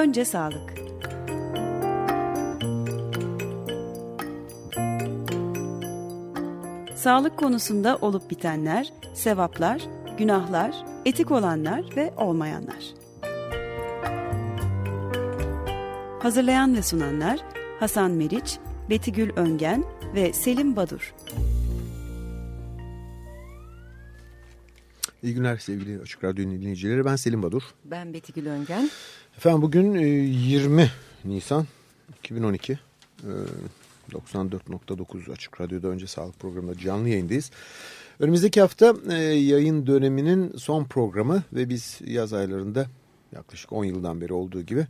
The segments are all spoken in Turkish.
Önce sağlık. Sağlık konusunda olup bitenler, sevaplar, günahlar, etik olanlar ve olmayanlar. Hazırlayan ve sunanlar Hasan Meriç, Betigül Öngen ve Selim Badur. İyi günler sevgili Açık Radyo dinleyicileri. Ben Selim Badur. Ben Betigül Öngen. Efendim bugün 20 e, Nisan 2012. 94.9 Açık Radyo'da önce sağlık programında canlı yayındayız. Önümüzdeki hafta e, yayın döneminin son programı ve biz yaz aylarında yaklaşık 10 yıldan beri olduğu gibi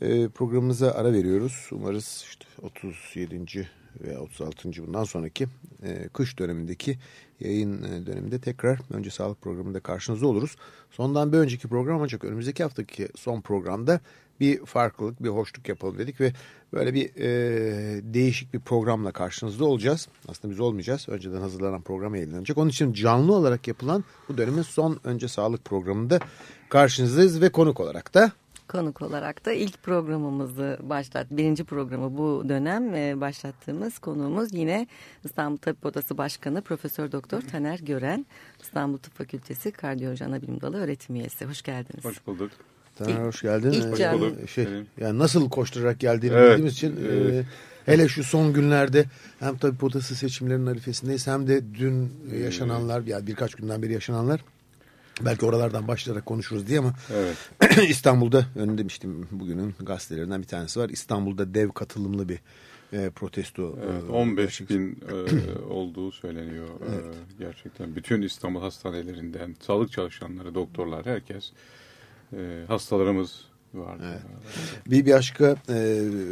e, programımıza ara veriyoruz. Umarız işte 37. ve 36. bundan sonraki e, kış dönemindeki yayın e, döneminde tekrar önce sağlık programında karşınızda oluruz. Sondan bir önceki program ancak önümüzdeki haftaki son programda bir farklılık, bir hoşluk yapalım dedik ve böyle bir e, değişik bir programla karşınızda olacağız. Aslında biz olmayacağız. Önceden hazırlanan program yayınlanacak. Onun için canlı olarak yapılan bu dönemin son önce sağlık programında karşınızdayız ve konuk olarak da konuk olarak da ilk programımızı başlat, birinci programı bu dönem e, başlattığımız konuğumuz yine İstanbul Tabip Odası Başkanı Profesör Doktor Taner Gören, İstanbul Tıp Fakültesi Kardiyoloji Anabilim Dalı öğretim üyesi. Hoş geldiniz. Hoş bulduk. Taner hoş geldin. İlk hoş bulduk. Şey, yani nasıl koşturarak geldiğini evet. bildiğimiz için evet. e, hele şu son günlerde hem Tabip Odası seçimlerinin arifesindeyiz hem de dün yaşananlar yani birkaç günden beri yaşananlar Belki oralardan başlayarak konuşuruz diye ama evet. İstanbul'da önünde demiştim bugünün gazetelerinden bir tanesi var. İstanbul'da dev katılımlı bir e, protesto. Evet, 15 e, bin e, olduğu söyleniyor. E, evet. E, gerçekten bütün İstanbul hastanelerinden sağlık çalışanları, doktorlar, herkes e, hastalarımız var. Evet. Bir başka e,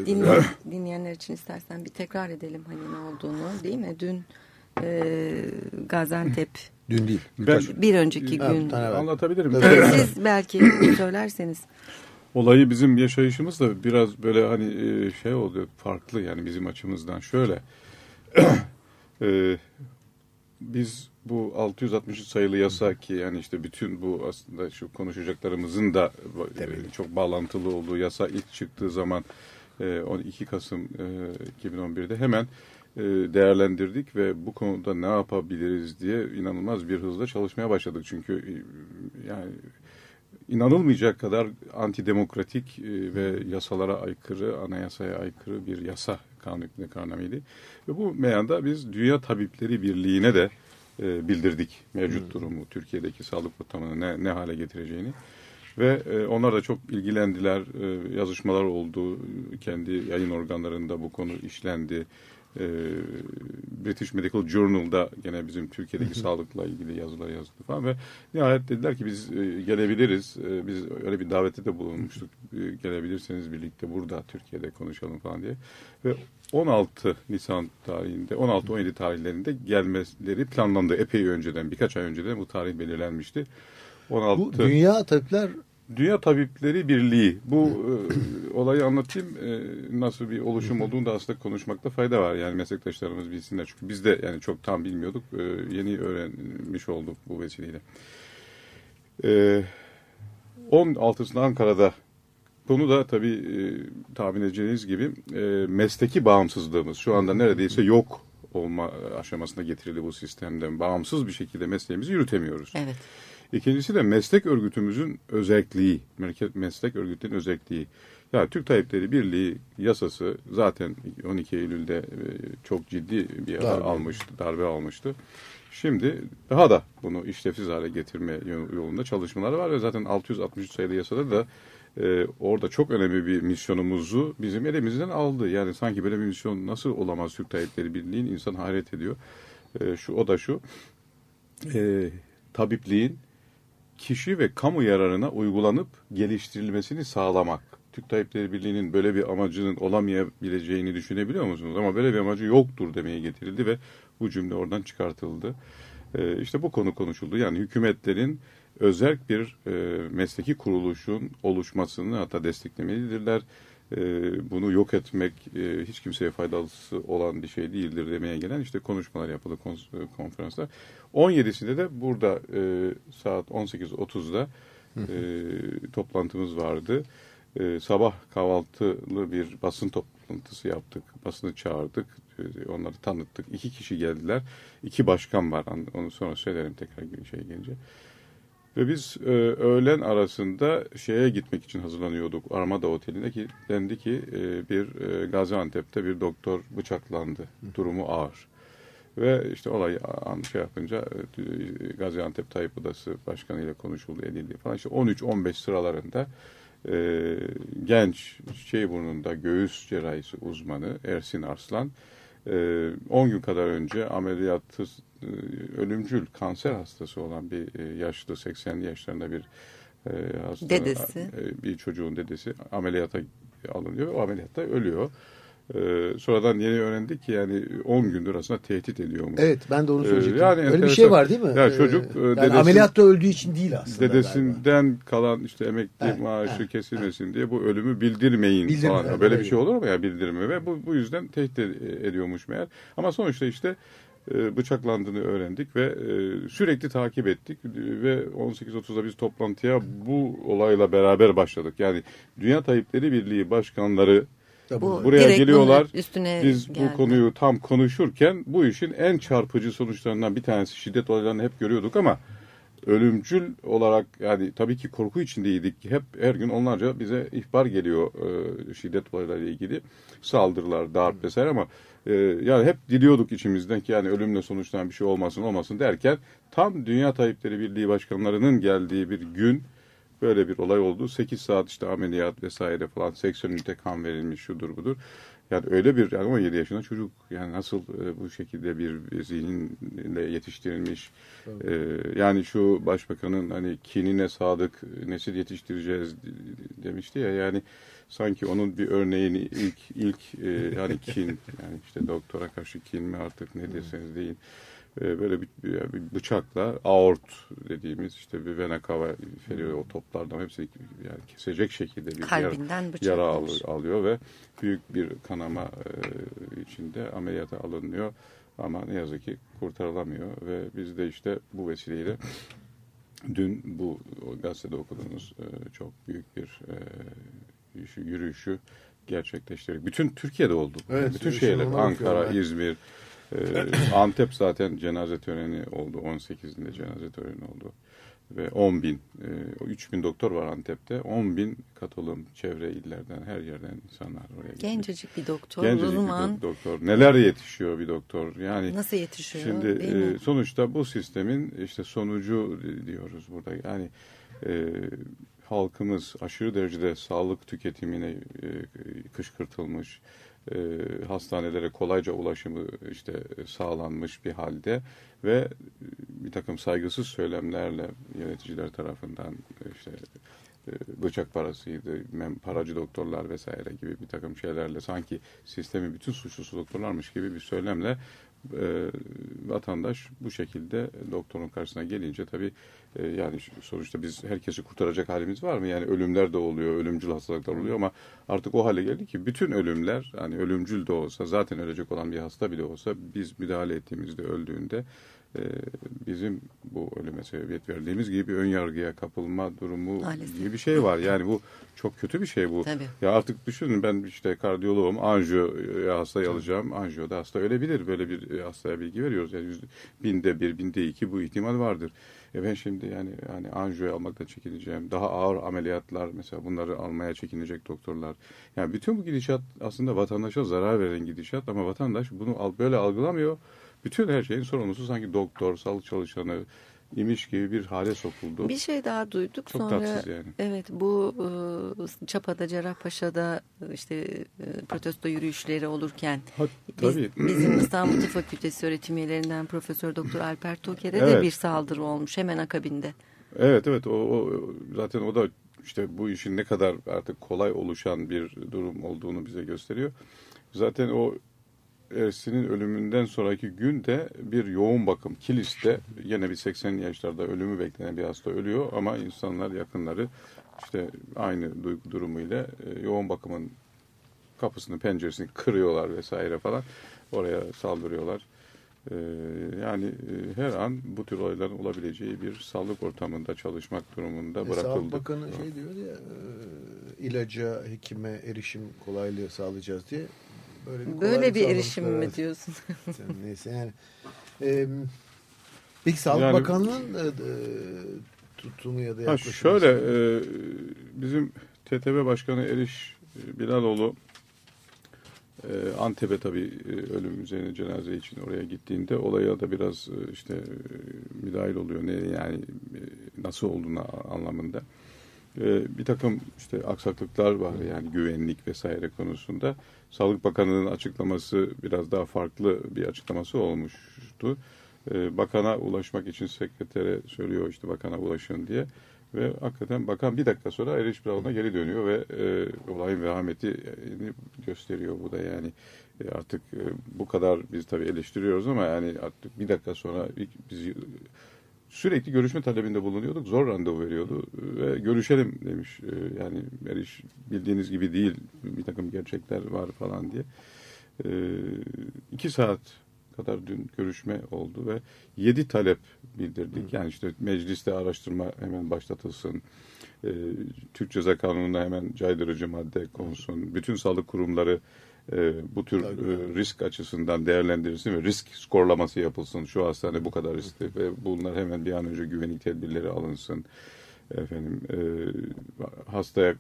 Dinleyen, dinleyenler için istersen bir tekrar edelim hani ne olduğunu değil mi? Dün e, Gaziantep Dün değil. Ben, bir önceki ha, gün. Anlatabilirim. Siz belki söylerseniz. Olayı bizim yaşayışımız da biraz böyle hani e, şey oluyor farklı yani bizim açımızdan. Şöyle e, biz bu 660 sayılı yasa ki yani işte bütün bu aslında şu konuşacaklarımızın da e, çok bağlantılı olduğu yasa ilk çıktığı zaman e, 12 Kasım e, 2011'de hemen e, değerlendirdik ve bu konuda ne yapabiliriz diye inanılmaz bir hızla çalışmaya başladık. Çünkü e, yani inanılmayacak kadar antidemokratik e, ve yasalara aykırı, anayasaya aykırı bir yasa kanun kararnameydi. Ve bu meyanda biz Dünya Tabipleri Birliği'ne de bildirdik mevcut hmm. durumu, Türkiye'deki sağlık ortamını ne, ne hale getireceğini. Ve e, onlar da çok ilgilendiler, e, yazışmalar oldu, kendi yayın organlarında bu konu işlendi e, British Medical Journal'da gene bizim Türkiye'deki sağlıkla ilgili yazılar yazdı falan ve nihayet dediler ki biz e, gelebiliriz. E, biz öyle bir davette de bulunmuştuk. E, gelebilirseniz birlikte burada Türkiye'de konuşalım falan diye. Ve 16 Nisan tarihinde, 16-17 tarihlerinde gelmeleri planlandı. Epey önceden, birkaç ay önceden bu tarih belirlenmişti. 16... Bu Dünya Tabipler Dünya Tabipleri Birliği. Bu e, olayı anlatayım. E, nasıl bir oluşum olduğunu da aslında konuşmakta fayda var. Yani meslektaşlarımız bilsinler. Çünkü biz de yani çok tam bilmiyorduk. E, yeni öğrenmiş olduk bu vesileyle. E, 16'sında Ankara'da konu da tabii e, tahmin edeceğiniz gibi e, mesleki bağımsızlığımız şu anda neredeyse yok olma aşamasına getirildi bu sistemden. Bağımsız bir şekilde mesleğimizi yürütemiyoruz. Evet. İkincisi de meslek örgütümüzün özelliği, meslek örgütünün özelliği. Ya Türk Tabipleri Birliği yasası zaten 12 Eylül'de e, çok ciddi bir darbe. almıştı, darbe almıştı. Şimdi daha da bunu işlevsiz hale getirme yolunda çalışmalar var ve zaten 663 sayılı yasada da e, orada çok önemli bir misyonumuzu bizim elimizden aldı. Yani sanki böyle bir misyon nasıl olamaz Türk Tabipleri Birliği'nin insan hayret ediyor. E, şu o da şu. E, tabipliğin kişi ve kamu yararına uygulanıp geliştirilmesini sağlamak. Türk Tabipleri Birliği'nin böyle bir amacının olamayabileceğini düşünebiliyor musunuz? Ama böyle bir amacı yoktur demeye getirildi ve bu cümle oradan çıkartıldı. Ee, işte bu konu konuşuldu. Yani hükümetlerin özel bir e, mesleki kuruluşun oluşmasını hatta desteklemelidirler. E, bunu yok etmek e, hiç kimseye faydalısı olan bir şey değildir demeye gelen işte konuşmalar yapıldı konferansta. 17'sinde de burada e, saat 18.30'da e, toplantımız vardı. e, sabah kahvaltılı bir basın toplantısı yaptık. Basını çağırdık. E, onları tanıttık. İki kişi geldiler. İki başkan var. Onu sonra söylerim tekrar şey gelince. Ve biz e, öğlen arasında şeye gitmek için hazırlanıyorduk Armada Oteli'ne ki dendi ki e, bir e, Gaziantep'te bir doktor bıçaklandı. Durumu ağır. Ve işte olay şey yapınca e, Gaziantep Tayyip Odası Başkanı ile konuşuldu edildi falan. İşte 13-15 sıralarında e, genç şey burnunda göğüs cerrahisi uzmanı Ersin Arslan 10 e, gün kadar önce ameliyatı e, ölümcül kanser hastası olan bir e, yaşlı 80'li yaşlarında bir hasta, dedesi. bir çocuğun dedesi ameliyata alınıyor ve o ameliyatta ölüyor. Ee, sonradan yeni öğrendik ki yani 10 gündür aslında tehdit ediyormuş. Evet ben de onu söyleyecektim. Ee, yani Öyle bir şey var değil mi? Ya çocuk ee, yani dedesin, ameliyatta öldüğü için değil aslında. Dedesinden galiba. kalan işte emekli he, maaşı he, kesilmesin he. diye bu ölümü bildirmeyin Bildirme, falan. Evet, Böyle bir şey olur mu ya bildirme ve bu, bu yüzden tehdit ediyormuş meğer. Ama sonuçta işte e, bıçaklandığını öğrendik ve e, sürekli takip ettik ve 18.30'da biz toplantıya bu olayla beraber başladık. Yani Dünya Tayyipleri Birliği başkanları bu, buraya geliyorlar. Üstüne Biz geldi. bu konuyu tam konuşurken bu işin en çarpıcı sonuçlarından bir tanesi şiddet olaylarını hep görüyorduk ama ölümcül olarak yani tabii ki korku içindeydik. Hep her gün onlarca bize ihbar geliyor e, şiddet olaylarıyla ilgili saldırılar, darp vesaire ama e, yani hep diliyorduk içimizden ki yani ölümle sonuçlanan bir şey olmasın olmasın derken tam Dünya Tayyipleri Birliği başkanlarının geldiği bir gün Böyle bir olay oldu. 8 saat işte ameliyat vesaire falan 80 ünite kan verilmiş şudur budur. Yani öyle bir yani 17 yaşında çocuk yani nasıl e, bu şekilde bir, bir zihinle yetiştirilmiş e, yani şu başbakanın hani kinine sadık nesil yetiştireceğiz demişti ya yani sanki onun bir örneğini ilk ilk e, yani kin yani işte doktora karşı kin mi artık ne deseniz deyin e, böyle bir, bir bıçakla aort dediğimiz işte bir vena cava inferior o toplardan hepsi yani kesecek şekilde bir Kalbinden yara, yara al, alıyor ve büyük bir kanama e, içinde ameliyata alınıyor. Ama ne yazık ki kurtarılamıyor ve biz de işte bu vesileyle dün bu gazetede okuduğunuz e, çok büyük bir e, yürüyüşü gerçekleştirdik. Bütün Türkiye'de oldu. Evet, Bütün şehirler Ankara, İzmir, ee, Antep zaten cenaze töreni oldu. 18'inde cenaze töreni oldu. Ve 10 bin, e, 3 bin doktor var Antep'te. 10 bin katılım çevre illerden, her yerden insanlar oraya gidiyor. Gencecik bir doktor. Gencecik Uzman. bir doktor. Neler yetişiyor bir doktor. Yani Nasıl yetişiyor? Şimdi e, sonuçta bu sistemin işte sonucu diyoruz burada. Yani e, halkımız aşırı derecede sağlık tüketimine e, kışkırtılmış e, hastanelere kolayca ulaşımı işte sağlanmış bir halde ve bir takım saygısız söylemlerle yöneticiler tarafından işte e, bıçak parasıydı, paracı doktorlar vesaire gibi bir takım şeylerle sanki sistemin bütün suçlusu doktorlarmış gibi bir söylemle e, vatandaş bu şekilde doktorun karşısına gelince tabii e, yani sonuçta biz herkesi kurtaracak halimiz var mı? Yani ölümler de oluyor, ölümcül hastalıklar oluyor ama artık o hale geldi ki bütün ölümler hani ölümcül de olsa zaten ölecek olan bir hasta bile olsa biz müdahale ettiğimizde öldüğünde e, bizim bu ölüme sebebiyet verdiğimiz gibi ön yargıya kapılma durumu Maalesef. gibi bir şey var. Yani bu çok kötü bir şey bu. Tabii. Ya artık düşünün ben işte kardiyoloğum, anjiyo hastayı alacağım. Anjiyoda hasta ölebilir. Böyle bir hastaya bilgi veriyoruz. Yani yüzde, binde bir, binde iki bu ihtimal vardır. E ben şimdi yani yani anjiyo almaktan çekineceğim. Daha ağır ameliyatlar mesela bunları almaya çekinecek doktorlar. Yani bütün bu gidişat aslında vatandaşa zarar veren gidişat ama vatandaş bunu böyle algılamıyor bütün her şeyin sorumlusu sanki doktor, sağlık çalışanı imiş gibi bir hale sokuldu. Bir şey daha duyduk Çok sonra. tatsız yani. Evet bu e, Çapa'da Cerrahpaşa'da işte e, protesto yürüyüşleri olurken ha, tabii. Biz, bizim İstanbul Tıp Fakültesi öğretim üyelerinden Profesör Doktor Alper Toker'e evet. de bir saldırı olmuş hemen akabinde. Evet evet o, o zaten o da işte bu işin ne kadar artık kolay oluşan bir durum olduğunu bize gösteriyor. Zaten o Ersin'in ölümünden sonraki günde bir yoğun bakım Kilis'te yine bir 80 yaşlarda ölümü beklenen bir hasta ölüyor ama insanlar yakınları işte aynı duygu durumuyla e, yoğun bakımın kapısını penceresini kırıyorlar vesaire falan oraya saldırıyorlar. Ee, yani e, her an bu tür olayların olabileceği bir sağlık ortamında çalışmak durumunda e, bırakıldı. Sağlık Bakanı şey diyor ya ilaca, hekime erişim kolaylığı sağlayacağız diye böyle bir, böyle bir erişim mi diyorsun? Neyse yani. E, peki Sağlık yani, Bakanlığı'nın e, tutumu ya da yaklaşımı? Şöyle e, bizim TTB Başkanı Eriş Bilaloğlu e, Antep'e tabii ölüm üzerine cenaze için oraya gittiğinde olaya da biraz işte müdahil oluyor. Ne yani nasıl olduğunu anlamında. E, bir takım işte aksaklıklar var yani güvenlik vesaire konusunda. Sağlık Bakanı'nın açıklaması biraz daha farklı bir açıklaması olmuştu. E, bakana ulaşmak için sekretere söylüyor işte bakana ulaşın diye. Ve hakikaten bakan bir dakika sonra Eriş Brown'a geri dönüyor ve e, olayın vehameti gösteriyor bu da yani. E, artık e, bu kadar biz tabii eleştiriyoruz ama yani artık bir dakika sonra biz sürekli görüşme talebinde bulunuyorduk. Zor randevu veriyordu ve görüşelim demiş. E, yani Eriş bildiğiniz gibi değil bir takım gerçekler var falan diye. E, iki saat kadar dün görüşme oldu ve yedi talep bildirdik. Yani işte mecliste araştırma hemen başlatılsın. E, Türk Ceza Kanunu'na hemen caydırıcı madde konsun. Bütün sağlık kurumları e, bu tür e, risk açısından değerlendirilsin ve risk skorlaması yapılsın. Şu hastane bu kadar riskli ve bunlar hemen bir an önce güvenlik tedbirleri alınsın. Efendim e, hastaya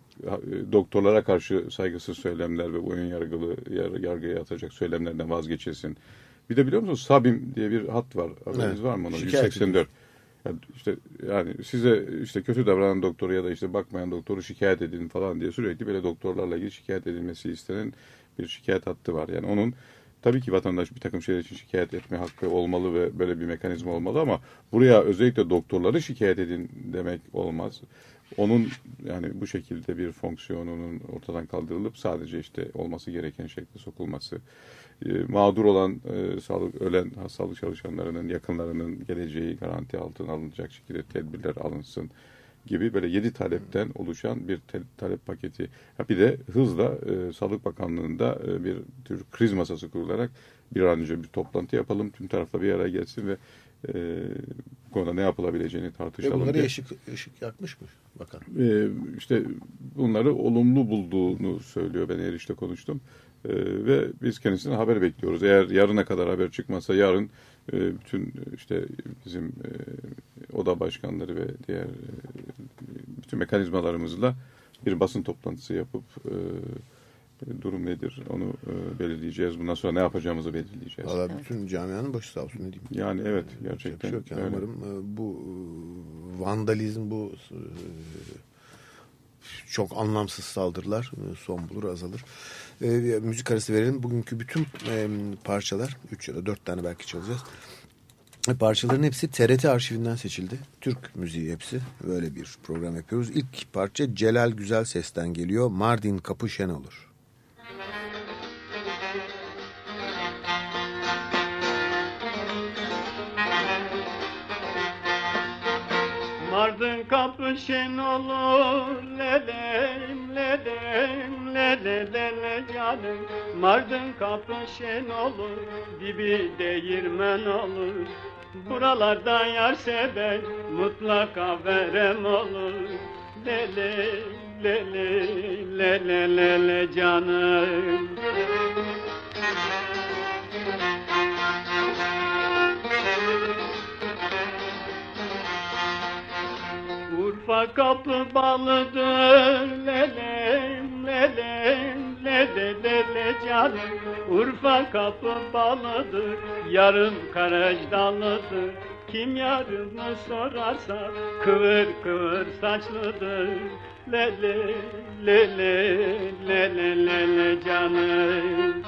doktorlara karşı saygısız söylemler ve oyun yargılı yargıya atacak söylemlerden vazgeçilsin. Bir de biliyor musunuz Sabim diye bir hat var. Haberiniz evet. var mı ona? Şikayet 184. Yani işte yani size işte kötü davranan doktoru ya da işte bakmayan doktoru şikayet edin falan diye sürekli böyle doktorlarla ilgili şikayet edilmesi istenen bir şikayet hattı var. Yani onun tabii ki vatandaş bir takım şeyler için şikayet etme hakkı olmalı ve böyle bir mekanizma olmalı ama buraya özellikle doktorları şikayet edin demek olmaz. Onun yani bu şekilde bir fonksiyonunun ortadan kaldırılıp sadece işte olması gereken şekilde sokulması e, mağdur olan e, sağlık ölen sağlık çalışanlarının yakınlarının geleceği garanti altına alınacak şekilde tedbirler alınsın gibi böyle yedi talepten oluşan bir talep paketi. Bir de hızla e, Sağlık Bakanlığı'nda e, bir tür kriz masası kurularak bir an önce bir toplantı yapalım. Tüm tarafla bir araya gelsin ve e, bu konuda ne yapılabileceğini tartışalım. Ve bunları diye. ışık, ışık yakmış mı bakan? E, işte bunları olumlu bulduğunu söylüyor. Ben erişte konuştum. E, ve biz kendisinden haber bekliyoruz. Eğer yarına kadar haber çıkmasa yarın e, bütün işte bizim e, oda başkanları ve diğer e, bütün mekanizmalarımızla bir basın toplantısı yapıp e, durum nedir onu e, belirleyeceğiz. Bundan sonra ne yapacağımızı belirleyeceğiz. Valla bütün camianın başı sağ olsun ne diyeyim. Yani evet gerçekten. Şey yok yani. Umarım e, bu e, vandalizm bu e, çok anlamsız saldırılar e, son bulur azalır. E, müzik arası verelim. Bugünkü bütün e, parçalar 3 ya da 4 tane belki çalacağız. E, parçaların hepsi TRT arşivinden seçildi. Türk müziği hepsi. Böyle bir program yapıyoruz. İlk parça Celal Güzel Ses'ten geliyor. Mardin Kapı Şen olur. Mardın kapı şen olur lelem lele lele canım Mardın kapı şen olur dibi değirmen olur Buralarda yar seven mutlaka verem olur. Lele lele lele lele canım. Urfa kapı balıdır lelem lelem lele lele canım Urfa kapı balıdır yarım karaj dalıdır Kim yarımı sorarsa kıvır kıvır saçlıdır. Lele lele lele lele canım.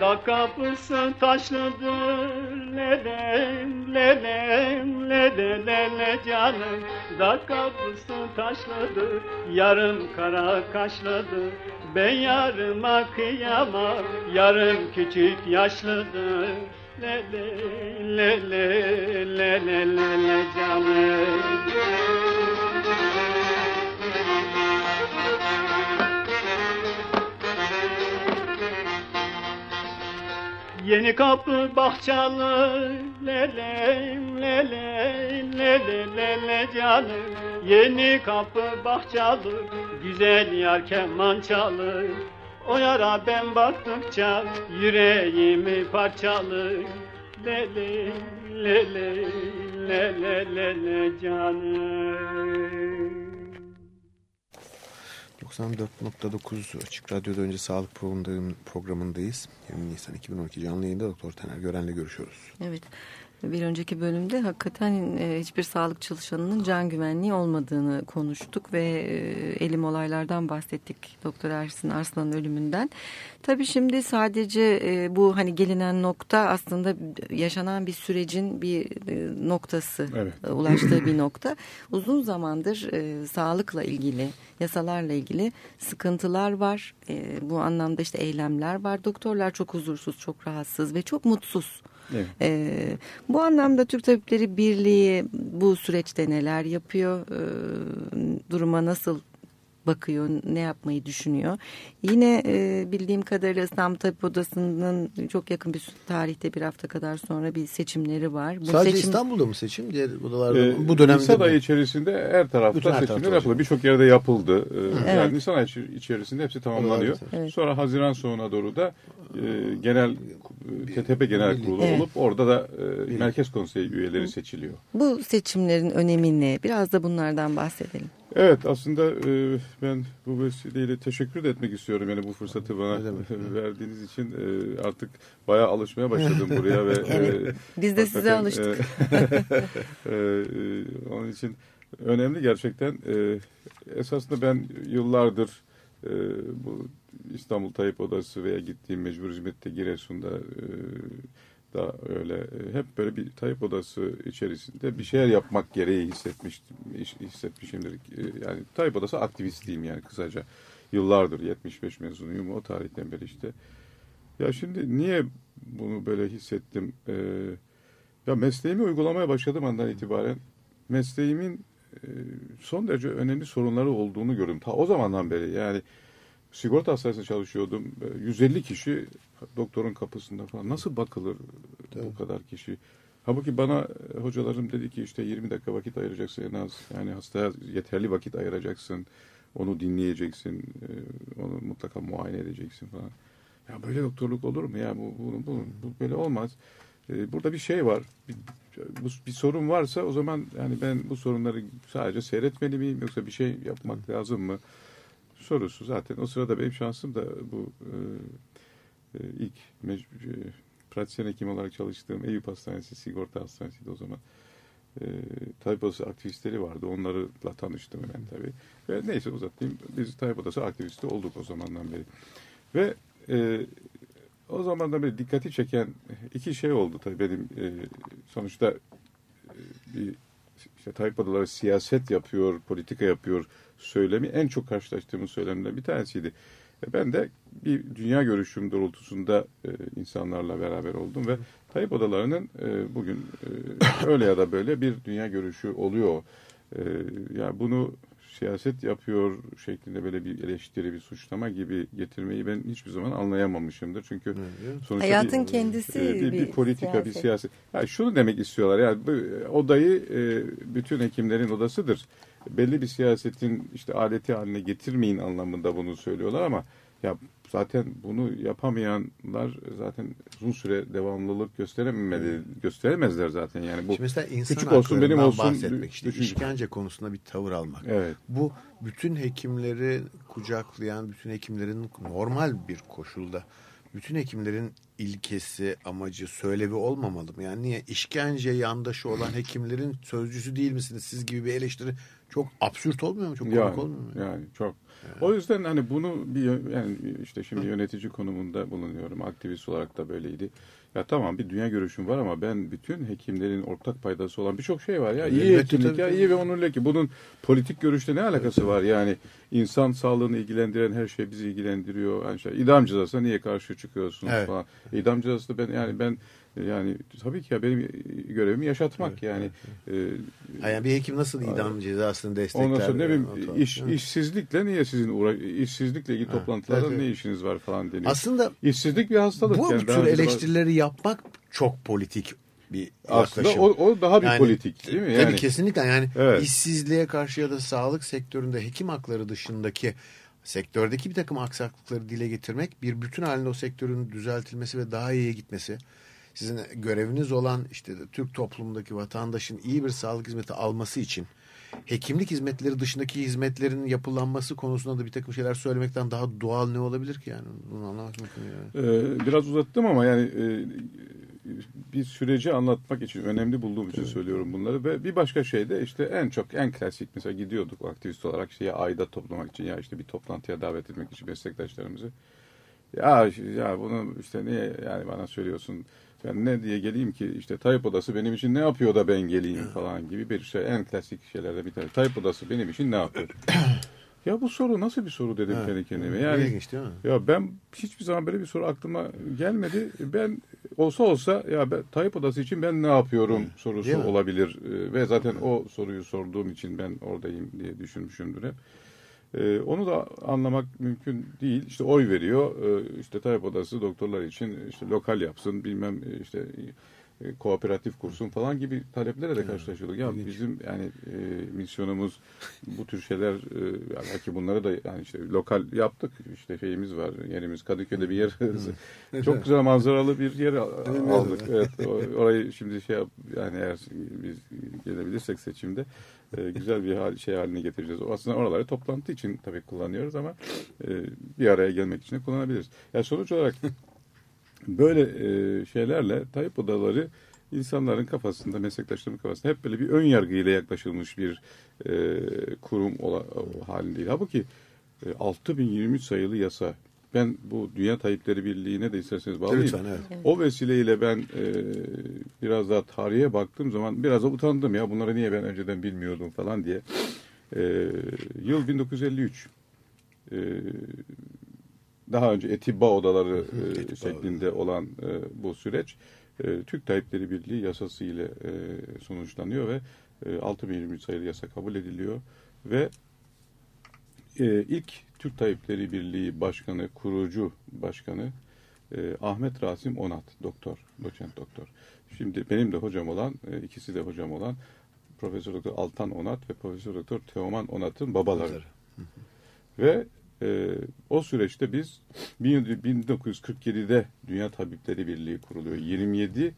Da kapısı taşlıdır lelem lelem lele lele canım. Da kapısı taşlıdır yarım kara kaşlıdır Ben yarıma kıyamam yarım küçük yaşlıdır Lele lele lele lele canım Yeni kapı bahçalı lelem lelem lele lele canım Yeni kapı bahçalı güzel yar keman çalır O yara ben baktıkça yüreğimi parçalı. Lele lele lele lele canım 94.9 Açık Radyo'da önce sağlık programındayız. 20 Nisan 2012 canlı yayında Doktor Taner Gören'le görüşüyoruz. Evet. Bir önceki bölümde hakikaten e, hiçbir sağlık çalışanının can güvenliği olmadığını konuştuk ve e, elim olaylardan bahsettik Doktor Ersin Arslan'ın ölümünden. Tabii şimdi sadece e, bu hani gelinen nokta aslında yaşanan bir sürecin bir noktası, evet. ulaştığı bir nokta. Uzun zamandır sağlıkla ilgili, yasalarla ilgili sıkıntılar var. Bu anlamda işte eylemler var. Doktorlar çok huzursuz, çok rahatsız ve çok mutsuz. Evet. E, bu anlamda Türk Tabipleri Birliği bu süreçte neler yapıyor? E, duruma nasıl bakıyor, ne yapmayı düşünüyor. Yine e, bildiğim kadarıyla İstanbul Tabip Odası'nın çok yakın bir tarihte bir hafta kadar sonra bir seçimleri var. Bu Sadece seçim... İstanbul'da mı seçim? Diğer odalarda ee, bu dönemde Nisan ayı içerisinde her tarafta Bütün seçimler yapıldı. Birçok yerde yapıldı. Ee, evet. Yani Nisan ayı içerisinde hepsi tamamlanıyor. Evet. Sonra Haziran sonuna doğru da e, genel TTP Genel Kurulu evet. olup orada da e, Merkez Konseyi üyeleri seçiliyor. Bu seçimlerin önemi ne? Biraz da bunlardan bahsedelim. Evet aslında e, ben bu vesileyle teşekkür de etmek istiyorum. Yani bu fırsatı bana verdiğiniz için e, artık bayağı alışmaya başladım buraya. ve evet, e, Biz de size alıştık. E, e, onun için önemli gerçekten. E, esasında ben yıllardır e, bu İstanbul Tayyip Odası veya gittiğim mecbur hizmette Giresun'da e, da öyle e, hep böyle bir Tayyip Odası içerisinde bir şeyler yapmak gereği hissetmiştim, hissetmişimdir. E, yani Tayyip Odası aktivistiyim yani kısaca. Yıllardır 75 mezunuyum o tarihten beri işte. Ya şimdi niye bunu böyle hissettim? Ya mesleğimi uygulamaya başladığım andan itibaren mesleğimin son derece önemli sorunları olduğunu gördüm. Ta o zamandan beri yani sigorta hastanesinde çalışıyordum. 150 ee, kişi doktorun kapısında falan. Nasıl bakılır Tabii. bu kadar kişi? Halbuki bana e, hocalarım dedi ki işte 20 dakika vakit ayıracaksın en az. Yani hastaya yeterli vakit ayıracaksın. Onu dinleyeceksin. E, onu mutlaka muayene edeceksin falan. Ya böyle doktorluk olur mu ya? Bu, bu, bu, bu böyle olmaz. E, burada bir şey var. Bir, bu, bir sorun varsa o zaman yani ben bu sorunları sadece seyretmeli miyim yoksa bir şey yapmak lazım mı? Sorusu zaten. O sırada benim şansım da bu e, e, ilk mecbur, e, pratisyen hekim olarak çalıştığım Eyüp Hastanesi, sigorta hastanesiydi o zaman. E, Tayyip Odası aktivistleri vardı. Onlarla tanıştım ben tabii. Ve neyse uzatayım. Biz Tayyip Odası aktivisti olduk o zamandan beri. Ve e, o zamandan beri dikkati çeken iki şey oldu tabii benim e, sonuçta e, bir işte Tayyip Adaları siyaset yapıyor, politika yapıyor söylemi en çok karşılaştığımız söylemlerden bir tanesiydi. E, ben de bir dünya görüşüm doğrultusunda e, insanlarla beraber oldum ve Tayyip Odaları'nın e, bugün e, öyle ya da böyle bir dünya görüşü oluyor. Yani bunu siyaset yapıyor şeklinde böyle bir eleştiri, bir suçlama gibi getirmeyi ben hiçbir zaman anlayamamışımdır. Çünkü sonuçta hayatın bir, kendisi e, bir, bir, bir politika, siyaset. bir siyaset. Yani şunu demek istiyorlar. Yani bu odayı e, bütün hekimlerin odasıdır. Belli bir siyasetin işte aleti haline getirmeyin anlamında bunu söylüyorlar ama ya zaten bunu yapamayanlar zaten uzun süre devamlılık gösteremedi, gösteremezler zaten. Yani bu Şimdi mesela insan küçük olsun benim olsun bahsetmek işte düşün. işkence konusunda bir tavır almak. Evet. Bu bütün hekimleri kucaklayan, bütün hekimlerin normal bir koşulda bütün hekimlerin ilkesi, amacı, söylevi olmamalı mı? Yani niye işkence yandaşı olan hekimlerin sözcüsü değil misiniz? Siz gibi bir eleştiri çok absürt olmuyor mu? Çok komik yani, olmuyor mu? Yani çok. Yani. O yüzden hani bunu bir yani işte şimdi yönetici konumunda bulunuyorum. Aktivist olarak da böyleydi. Ya tamam bir dünya görüşüm var ama ben bütün hekimlerin ortak paydası olan birçok şey var ya. iyi Elbette, hekimlik tabii, ya iyi ve onurlu ki bunun politik görüşte ne alakası var? Yani insan sağlığını ilgilendiren her şey bizi ilgilendiriyor. Yani şey, idam cezasına niye karşı çıkıyorsunuz evet. falan. İdam cezası da ben yani ben yani tabii ki ya benim görevimi yaşatmak evet, yani. Evet. E, yani bir hekim nasıl idam cezasını destekler? Ondan sonra ne bileyim iş, işsizlikle niye sizin uğra işsizlikle ilgili toplantılarda evet, evet. ne işiniz var falan deniyor. Aslında İşsizlik bir hastalık. bu yani tür eleştirileri yapmak çok politik bir aslında yaklaşım. o, o daha bir Yani, politik değil mi? Tabii Yani kesinlikle yani Evet. işsizliğe karşı ya da sağlık sektöründe hekim hakları dışındaki sektördeki bir takım aksaklıkları dile getirmek bir bütün halinde o sektörün düzeltilmesi ve daha iyiye gitmesi sizin göreviniz olan işte Türk toplumundaki vatandaşın iyi bir sağlık hizmeti alması için hekimlik hizmetleri dışındaki hizmetlerin yapılanması konusunda da bir takım şeyler söylemekten daha doğal ne olabilir ki yani? Bunu anlamak mümkün yani. Ee, biraz uzattım ama yani e, bir süreci anlatmak için önemli bulduğum için söylüyorum bunları ve bir başka şey de işte en çok en klasik mesela gidiyorduk aktivist olarak şeye ayda toplamak için ya işte bir toplantıya davet etmek için meslektaşlarımızı ya ya bunu işte niye yani bana söylüyorsun ben ne diye geleyim ki işte Tayyip Odası benim için ne yapıyor da ben geleyim falan gibi bir şey en klasik şeylerden bir tanesi. Tayyip Odası benim için ne yapıyor? ya bu soru nasıl bir soru dedim kendi kendime. Yani İlginç değil mi? ya ben hiçbir zaman böyle bir soru aklıma gelmedi. Ben olsa olsa ya ben, Tayyip Odası için ben ne yapıyorum sorusu olabilir. Ve zaten o soruyu sorduğum için ben oradayım diye düşünmüşümdür hep. Ee, onu da anlamak mümkün değil. İşte oy veriyor. Ee, işte Tayyip Odası doktorlar için işte lokal yapsın bilmem e, işte e, kooperatif kursun falan gibi taleplere de karşılaşıyorduk. Ya ilginç. bizim yani e, misyonumuz bu tür şeyler e, belki bunları da yani işte lokal yaptık. İşte şeyimiz var. Yerimiz Kadıköy'de bir yer. Çok güzel manzaralı bir yer al- aldık. Evet, orayı şimdi şey yap, yani eğer biz gelebilirsek seçimde e, güzel bir hal, şey haline getireceğiz. Aslında oraları toplantı için tabii kullanıyoruz ama e, bir araya gelmek için de kullanabiliriz. Ya sonuç olarak böyle e, şeylerle Tayyip odaları insanların kafasında, meslektaşlarımın kafasında hep böyle bir ön yargıyla yaklaşılmış bir e, kurum ola, halinde değil. Halbuki e, 6023 sayılı yasa ben bu Dünya Tayyipleri Birliği'ne de isterseniz bağlayayım. Lütfen evet. O vesileyle ben e, biraz daha tarihe baktığım zaman biraz da utandım ya bunları niye ben önceden bilmiyordum falan diye. E, yıl 1953. E, daha önce Etiba Odaları e, şeklinde olan e, bu süreç e, Türk Tayyipleri Birliği yasası ile e, sonuçlanıyor ve e, 6023 sayılı yasa kabul ediliyor ve e, ilk Türk Tayyipleri Birliği Başkanı, kurucu başkanı e, Ahmet Rasim Onat, doktor, doçent doktor. Şimdi benim de hocam olan, e, ikisi de hocam olan Profesör Doktor Altan Onat ve Profesör Doktor Teoman Onat'ın babaları. Ve e, o süreçte biz bin- 1947'de Dünya Tabipleri Birliği kuruluyor. 27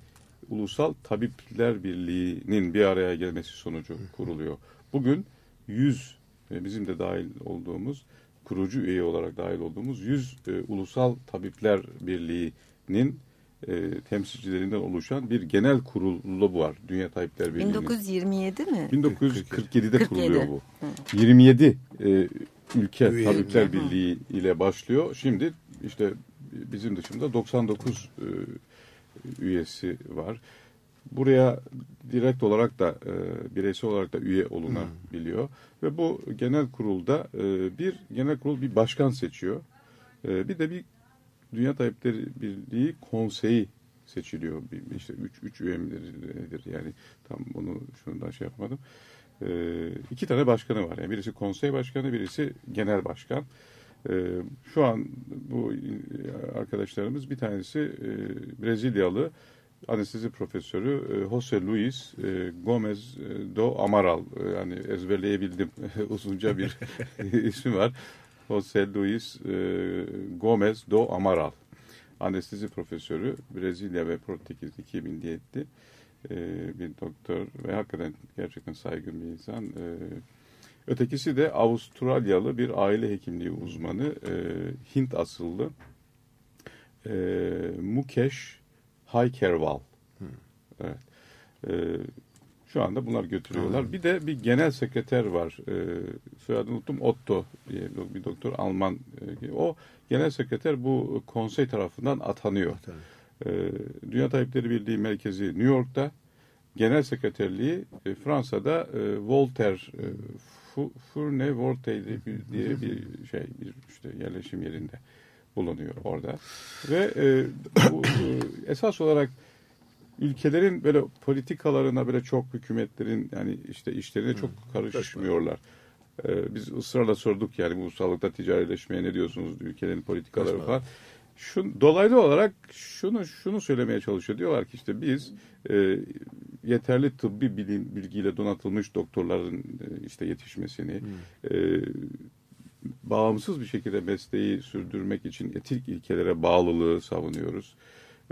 Ulusal Tabipler Birliği'nin bir araya gelmesi sonucu kuruluyor. Bugün 100 ve bizim de dahil olduğumuz kurucu üye olarak dahil olduğumuz 100 e, Ulusal Tabipler Birliği'nin e, temsilcilerinden oluşan bir genel kurulu var. Dünya Tabipler Birliği'nin. 1927 mi? 1947'de 47. kuruluyor bu. 27 e, ülke Üye. Tabipler Hı. Birliği ile başlıyor. Şimdi işte bizim dışında 99 e, üyesi var. Buraya direkt olarak da e, bireysel olarak da üye olunabiliyor. Ve bu genel kurulda e, bir genel kurul bir başkan seçiyor. E, bir de bir Dünya Tabipleri Birliği konseyi seçiliyor. Bir, işte üç, üç üye midir? Yani tam bunu şundan şey yapmadım. Ee, iki tane başkanı var. Yani birisi konsey başkanı, birisi genel başkan. Ee, şu an bu e, arkadaşlarımız bir tanesi e, Brezilyalı anestezi profesörü e, Jose Luis e, Gomez e, do Amaral. Yani ezberleyebildim. Uzunca bir ismi var. Jose Luis Gomez do Amaral. Anestezi profesörü Brezilya ve milliyetli e, bir doktor ve hakikaten gerçekten saygın bir insan. Ötekisi de Avustralyalı bir aile hekimliği uzmanı, Hint asıllı e, Mukesh Haykerwal. Evet. E, şu anda bunlar götürüyorlar. Bir de bir genel sekreter var. E, soyadını unuttum. Otto diye bir doktor Alman. E, o genel sekreter bu konsey tarafından atanıyor. E, Dünya Tabipleri Birliği merkezi New York'ta. Genel sekreterliği e, Fransa'da e, Voltaire e, Fu- Fourne Voltaire diye bir, diye bir şey bir işte yerleşim yerinde bulunuyor orada. Ve e, bu, e, esas olarak ülkelerin böyle politikalarına böyle çok hükümetlerin yani işte işlerine çok karışmıyorlar. E, biz ısrarla sorduk yani bu sağlıkta ticarileşmeye ne diyorsunuz ülkenin politikaları falan. Şu, dolaylı olarak şunu şunu söylemeye çalışıyor. Diyorlar ki işte biz e, yeterli tıbbi bilgiyle donatılmış doktorların e, işte yetişmesini, e, bağımsız bir şekilde mesleği sürdürmek için etik ilkelere bağlılığı savunuyoruz.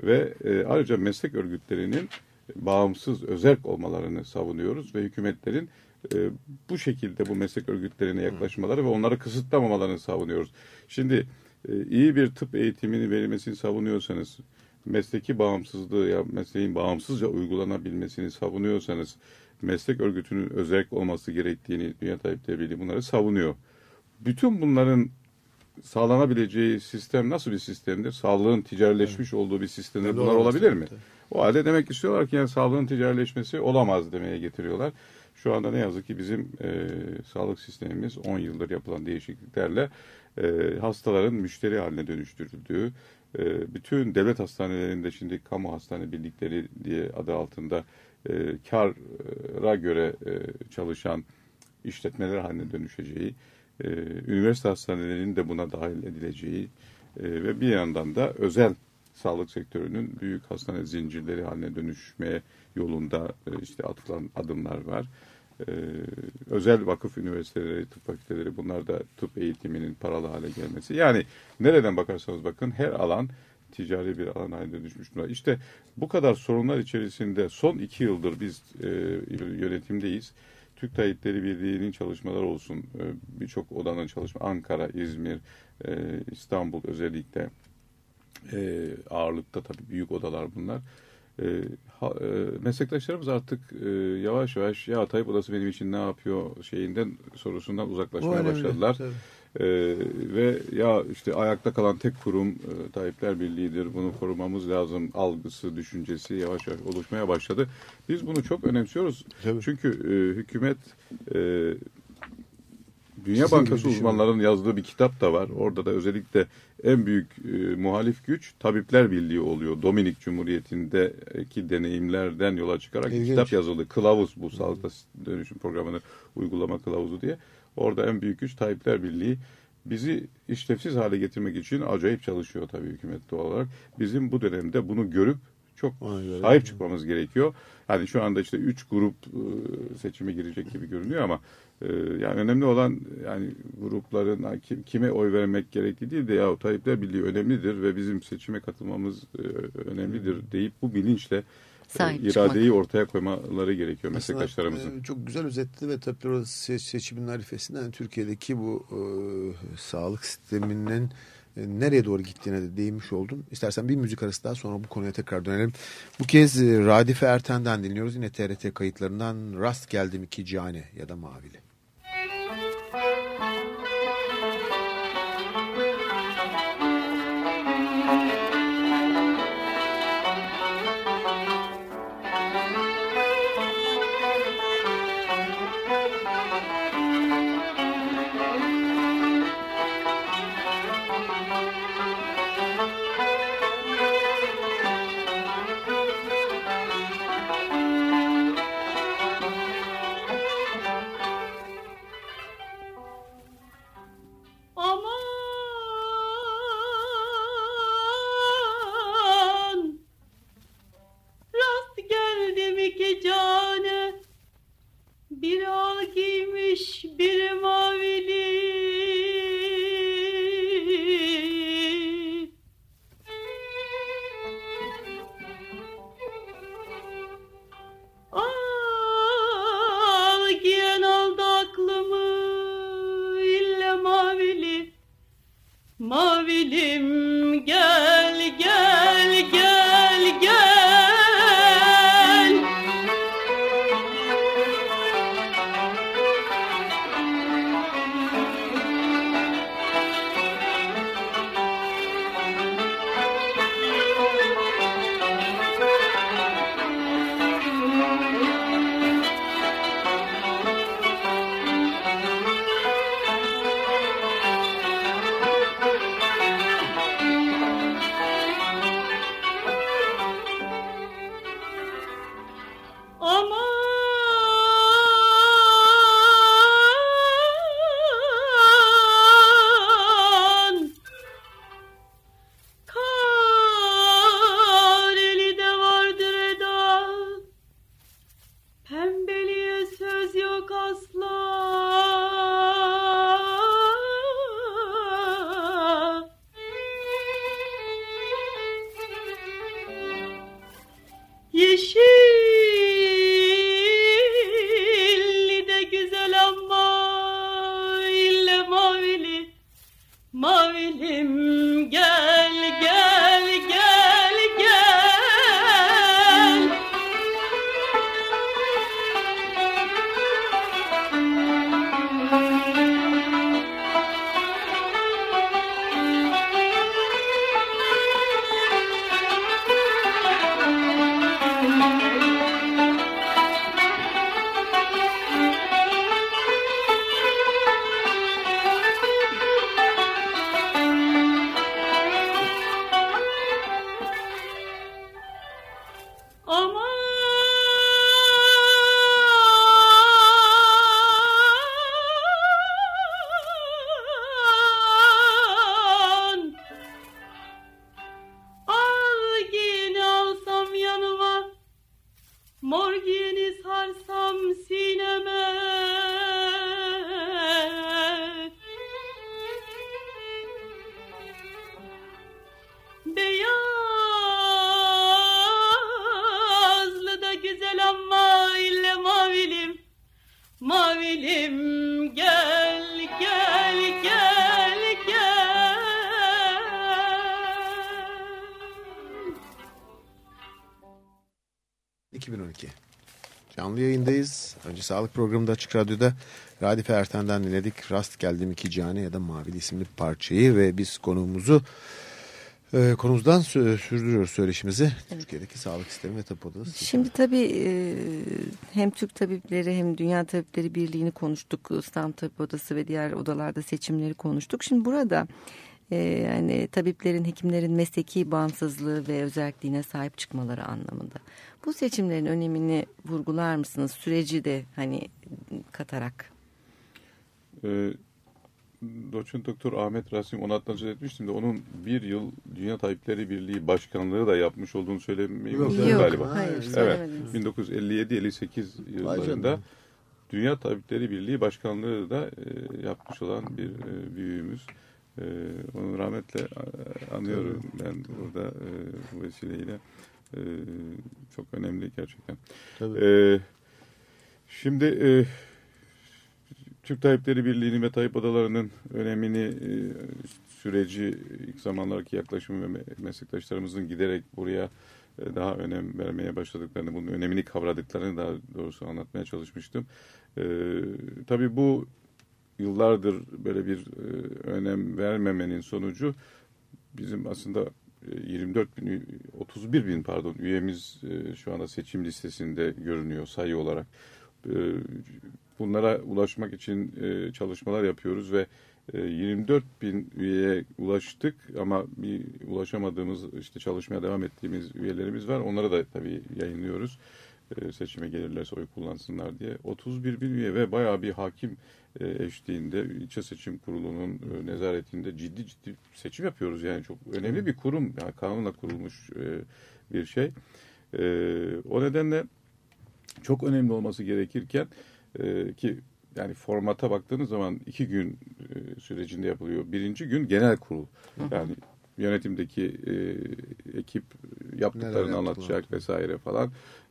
Ve e, ayrıca meslek örgütlerinin bağımsız, özerk olmalarını savunuyoruz ve hükümetlerin e, bu şekilde bu meslek örgütlerine yaklaşmaları ve onları kısıtlamamalarını savunuyoruz. Şimdi e, iyi bir tıp eğitimini verilmesini savunuyorsanız, mesleki bağımsızlığı ya mesleğin bağımsızca uygulanabilmesini savunuyorsanız, meslek örgütünün özerk olması gerektiğini Dünya Tabipleri Birliği bunları savunuyor. Bütün bunların sağlanabileceği sistem nasıl bir sistemdir? Sağlığın ticarileşmiş olduğu bir sistemde Tabii bunlar olabilir mi? O halde demek istiyorlar ki yani sağlığın ticarileşmesi olamaz demeye getiriyorlar. Şu anda ne yazık ki bizim e, sağlık sistemimiz 10 yıldır yapılan değişikliklerle e, hastaların müşteri haline dönüştürüldüğü, e, bütün devlet hastanelerinde şimdi kamu hastane birlikleri diye adı altında e, kara göre e, çalışan işletmeler haline dönüşeceği, e, üniversite hastanelerinin de buna dahil edileceği e, ve bir yandan da özel sağlık sektörünün büyük hastane zincirleri haline dönüşmeye yolunda e, işte atılan adımlar var. E, özel vakıf üniversiteleri, tıp fakülteleri bunlar da tıp eğitiminin paralı hale gelmesi. Yani nereden bakarsanız bakın her alan ticari bir alan haline düşmüş. İşte bu kadar sorunlar içerisinde son iki yıldır biz e, yönetimdeyiz. Türk Tayyipleri Birliği'nin çalışmaları olsun, e, birçok odanın çalışma, Ankara, İzmir, e, İstanbul özellikle e, ağırlıkta tabii büyük odalar bunlar. Meslektaşlarımız artık yavaş yavaş ya Tayyip Odası benim için ne yapıyor şeyinden sorusundan uzaklaşmaya başladılar. tabii. Ee, ve ya işte ayakta kalan tek kurum e, Tayyipler Birliği'dir. Bunu korumamız lazım algısı, düşüncesi yavaş yavaş oluşmaya başladı. Biz bunu çok önemsiyoruz. Tabii. Çünkü e, hükümet e, Dünya Sizin Bankası uzmanlarının yazdığı bir kitap da var. Orada da özellikle en büyük e, muhalif güç Tabipler Birliği oluyor. Dominik Cumhuriyeti'ndeki deneyimlerden yola çıkarak İlginç. kitap yazıldı. Kılavuz bu sağlıkta dönüşüm programını uygulama kılavuzu diye. Orada en büyük güç Tayyipler Birliği. Bizi işlevsiz hale getirmek için acayip çalışıyor tabii hükümet doğal olarak. Bizim bu dönemde bunu görüp çok göre- sahip çıkmamız gerekiyor. Hani şu anda işte üç grup e, seçime girecek gibi görünüyor ama e, yani önemli olan yani grupların kim- kime oy vermek gerektiği değil de ya Tayyipler Birliği önemlidir ve bizim seçime katılmamız e, önemlidir deyip bu bilinçle Sahip iradeyi ortaya koymaları gerekiyor Aslında, meslektaşlarımızın. e, Çok güzel özetledi ve tabii seçimin arifesinden Türkiye'deki bu e, sağlık sisteminin e, nereye doğru gittiğine de değinmiş oldun. İstersen bir müzik arası daha sonra bu konuya tekrar dönelim. Bu kez e, Radife Erten'den dinliyoruz. Yine TRT kayıtlarından Rast Geldim iki Cane ya da Mavili. 2012. Canlı yayındayız. Önce sağlık programında Açık Radyo'da Radife Erten'den dinledik. Rast geldim iki cane ya da Mavili isimli parçayı ve biz konuğumuzu e, konumuzdan sürdürüyoruz söyleşimizi. Evet. Türkiye'deki sağlık sistemi ve tabip odası. Şimdi tabii e, hem Türk Tabipleri hem Dünya Tabipleri Birliği'ni konuştuk. İstanbul Tabip Odası ve diğer odalarda seçimleri konuştuk. Şimdi burada e, yani tabiplerin, hekimlerin mesleki bağımsızlığı ve özelliğine sahip çıkmaları anlamında. Bu seçimlerin önemini vurgular mısınız? Süreci de hani katarak. Ee, Doçent Doktor Ahmet Rasim Onat'tan söz etmiştim de onun bir yıl Dünya Tabipleri Birliği Başkanlığı da yapmış olduğunu söylemeyi Yok, galiba. Hayır, evet, 1957-58 yıllarında Dünya Tabipleri Birliği Başkanlığı da e, yapmış olan bir e, büyüğümüz. E, onu rahmetle anıyorum ben burada e, bu vesileyle. E, çok önemli gerçekten. E, şimdi e, Türk Tayyipleri Birliği'nin ve Tayyip Odaları'nın önemini, e, süreci, ilk zamanlardaki yaklaşımı ve meslektaşlarımızın giderek buraya e, daha önem vermeye başladıklarını, bunun önemini kavradıklarını daha doğrusu anlatmaya çalışmıştım. E, tabii bu yıllardır böyle bir e, önem vermemenin sonucu bizim aslında 24 e, bin, 31 bin pardon üyemiz şu anda seçim listesinde görünüyor sayı olarak. E, bunlara ulaşmak için çalışmalar yapıyoruz ve 24 bin üyeye ulaştık ama bir ulaşamadığımız işte çalışmaya devam ettiğimiz üyelerimiz var. Onları da tabii yayınlıyoruz. Seçime gelirlerse oy kullansınlar diye. 31 bin üye ve bayağı bir hakim e, eşliğinde ilçe seçim kurulunun e, nezaretinde ciddi ciddi seçim yapıyoruz. Yani çok önemli bir kurum. Yani kanunla kurulmuş e, bir şey. O nedenle çok önemli olması gerekirken ki yani formata baktığınız zaman iki gün sürecinde yapılıyor. Birinci gün genel kurul. Yani yönetimdeki e, ekip yaptıklarını anlatacak vesaire falan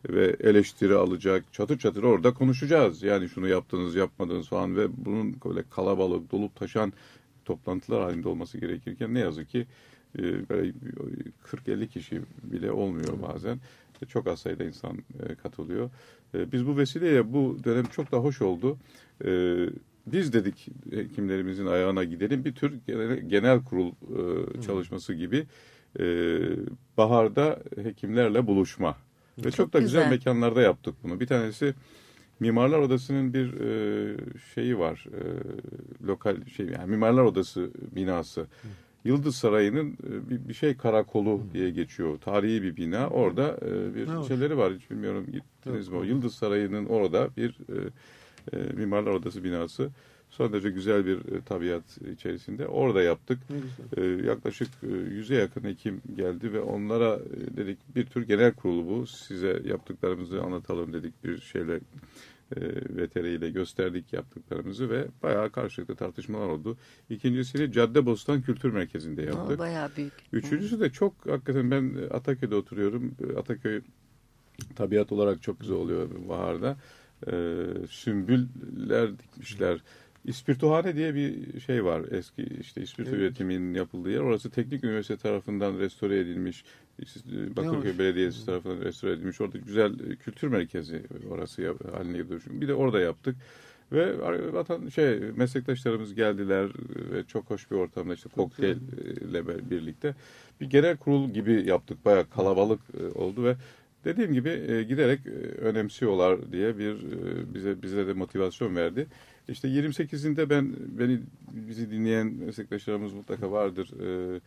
ve eleştiri alacak. Çatır çatır orada konuşacağız. Yani şunu yaptınız, yapmadınız falan ve bunun böyle kalabalık, dolup taşan toplantılar halinde olması gerekirken ne yazık ki e, böyle 40-50 kişi bile olmuyor bazen. Çok az sayıda insan e, katılıyor. E, biz bu vesileyle bu dönem çok da hoş oldu. E, biz dedik hekimlerimizin ayağına gidelim bir tür genel, genel kurul e, çalışması gibi e, baharda hekimlerle buluşma. Ve çok, çok da güzel. güzel mekanlarda yaptık bunu. Bir tanesi Mimarlar Odası'nın bir e, şeyi var. E, lokal şey yani Mimarlar Odası binası. Hı. Yıldız Sarayı'nın e, bir, bir şey karakolu diye geçiyor. Tarihi bir bina. Orada e, bir ne şeyleri var. Hiç bilmiyorum gittiniz Yok. mi? O Yıldız Sarayı'nın orada bir e, Mimarlar Odası binası. Son derece güzel bir tabiat içerisinde. Orada yaptık. E, yaklaşık yüze yakın hekim geldi ve onlara dedik bir tür genel kurulu bu. Size yaptıklarımızı anlatalım dedik bir şeyle e, VTR gösterdik yaptıklarımızı ve bayağı karşılıklı tartışmalar oldu. İkincisini Caddebostan Kültür Merkezi'nde yaptık. O bayağı büyük. Üçüncüsü de çok hakikaten ben Ataköy'de oturuyorum. Ataköy tabiat olarak çok güzel oluyor baharda e, sümbüller dikmişler. İspirtohane diye bir şey var. Eski işte ispirto evet. üretiminin yapıldığı yer. Orası Teknik Üniversite tarafından restore edilmiş. Bakırköy Belediyesi tarafından restore edilmiş. Orada güzel kültür merkezi orası haline geliyor. Bir de orada yaptık. Ve vatan şey meslektaşlarımız geldiler ve çok hoş bir ortamda işte kokteylle birlikte bir genel kurul gibi yaptık. Bayağı kalabalık e, oldu ve dediğim gibi e, giderek e, önemsiyorlar diye bir e, bize bize de motivasyon verdi. İşte 28'inde ben beni bizi dinleyen meslektaşlarımız mutlaka vardır. E,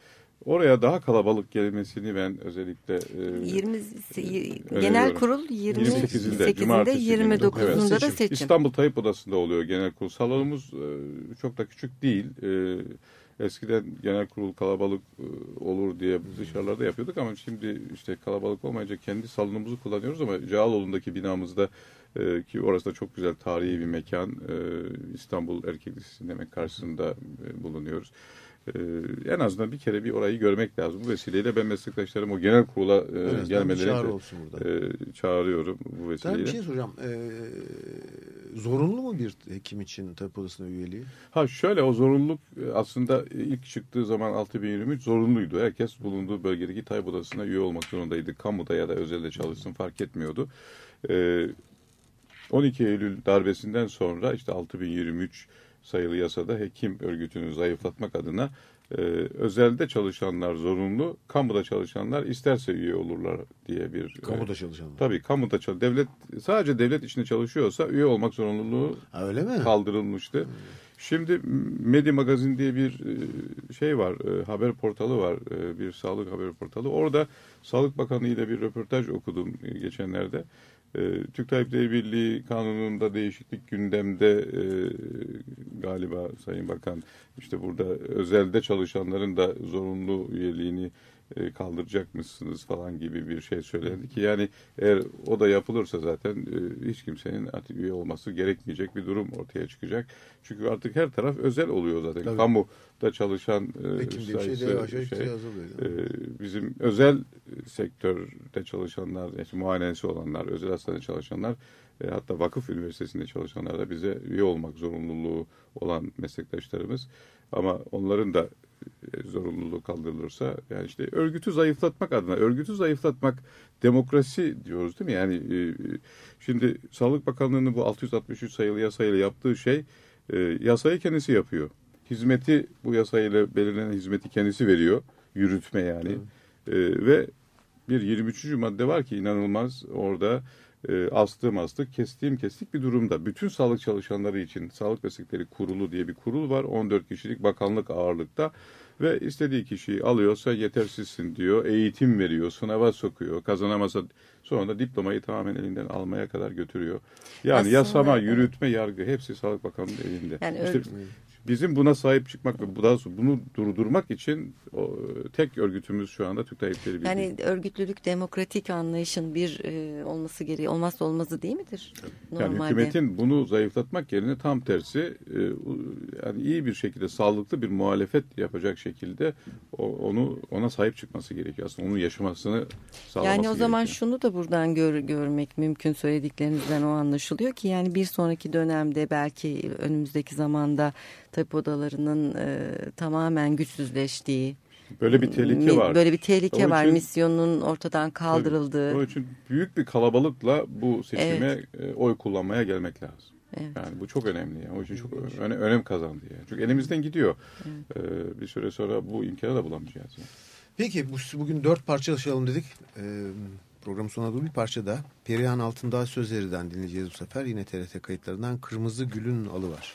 oraya daha kalabalık gelmesini ben özellikle e, 20 öneriyorum. genel kurul 28'inde, 28'inde cumartesi günü. 29'unda da Evet. seçim. İstanbul Tayyip Odası'nda oluyor genel kurul. Salonumuz e, çok da küçük değil. E, eskiden genel kurul kalabalık e, olur diye dışarılarda yapıyorduk ama şimdi işte kalabalık olmayınca kendi salonumuzu kullanıyoruz ama Cağaloğlu'ndaki binamızda e, ki orası da çok güzel tarihi bir mekan. E, İstanbul Erkek Lisesi'nin hemen karşısında bulunuyoruz. E, en azından bir kere bir orayı görmek lazım. Bu vesileyle ben meslektaşlarım o genel kurula e, bir gelmelerini çağrı e, çağırıyorum bu Ben vesileyle. bir şey soracağım. Ee, zorunlu mu bir hekim için tabip odasına üyeliği? Ha şöyle o zorunluluk e, aslında ilk çıktığı zaman 6023 zorunluydu. Herkes bulunduğu bölgedeki Tayyip Odası'na üye olmak zorundaydı. Kamuda ya da özelde çalışsın fark etmiyordu. Ee, 12 Eylül darbesinden sonra işte 6023 sayılı yasada hekim örgütünü zayıflatmak adına e, özelde çalışanlar zorunlu, kamuda çalışanlar isterse üye olurlar diye bir... Kamuda e, çalışanlar. Tabii kamuda çalış devlet sadece devlet içinde çalışıyorsa üye olmak zorunluluğu Ha, öyle mi? kaldırılmıştı. Şimdi Medi Magazin diye bir e, şey var, e, haber portalı var, e, bir sağlık haber portalı. Orada Sağlık Bakanı ile bir röportaj okudum e, geçenlerde. E, Türk Tabipleri Birliği kanununda değişiklik gündemde e, galiba Sayın Bakan işte burada özelde çalışanların da zorunlu üyeliğini kaldıracak mısınız falan gibi bir şey söylendi ki yani eğer o da yapılırsa zaten e, hiç kimsenin artık üye olması gerekmeyecek bir durum ortaya çıkacak. Çünkü artık her taraf özel oluyor zaten. Tabii. Kamuda çalışan e, bir şey sayısı yavaş yavaş şey, e, bizim özel sektörde çalışanlar, yani muayenesi olanlar, özel hastanede çalışanlar e, hatta vakıf üniversitesinde çalışanlar da bize üye olmak zorunluluğu olan meslektaşlarımız. Ama onların da e, zorunluluğu kaldırılırsa yani işte örgütü zayıflatmak adına örgütü zayıflatmak demokrasi diyoruz değil mi? Yani e, şimdi Sağlık Bakanlığı'nın bu 663 sayılı yasayla yaptığı şey e, yasayı kendisi yapıyor. Hizmeti bu yasayla belirlenen hizmeti kendisi veriyor. Yürütme yani. E, ve bir 23. madde var ki inanılmaz orada e, astığım astık, kestiğim kestik bir durumda. Bütün sağlık çalışanları için Sağlık Meslekleri Kurulu diye bir kurul var. 14 kişilik bakanlık ağırlıkta ve istediği kişiyi alıyorsa yetersizsin diyor. Eğitim veriyor, sınava sokuyor. Kazanamasa sonra da diplomayı tamamen elinden almaya kadar götürüyor. Yani Aslında, yasama, evet. yürütme, yargı hepsi Sağlık Bakanlığı'nın elinde. Yani İşte ör- bizim buna sahip çıkmak ve bu- daha sonra bunu durdurmak için o, tek örgütümüz şu anda Türk Tabipleri Birliği. Yani örgütlülük demokratik anlayışın bir e, olması gereği olmazsa olmazı değil midir? Yani hükümetin bunu zayıflatmak yerine tam tersi e, yani iyi bir şekilde sağlıklı bir muhalefet yapacak şekilde o- onu ona sahip çıkması gerekiyor. Aslında onun yaşamasını sağlaması Yani o zaman gerekiyor. şunu da buradan gör, görmek mümkün söylediklerinizden o anlaşılıyor ki yani bir sonraki dönemde belki önümüzdeki zamanda tabip odalarının e, tamamen güçsüzleştiği böyle bir tehlike mi- var. Böyle bir tehlike Onun var. için- Misyonun ortadan kaldırıldığı. Onun için büyük bir kalabalıkla bu seçime e, oy kullanmaya gelmek lazım. Evet. Yani bu çok önemli. Yani. O için çok öne- önem kazandı. Yani. Çünkü elimizden gidiyor. Ee, bir süre sonra bu imkanı da bulamayacağız. Yani. Peki bu, bugün dört parça çalışalım dedik. Ee, programın sonuna doğru bir parça da Perihan Altındağ Sözleri'den dinleyeceğiz bu sefer. Yine TRT kayıtlarından Kırmızı Gül'ün Alı var.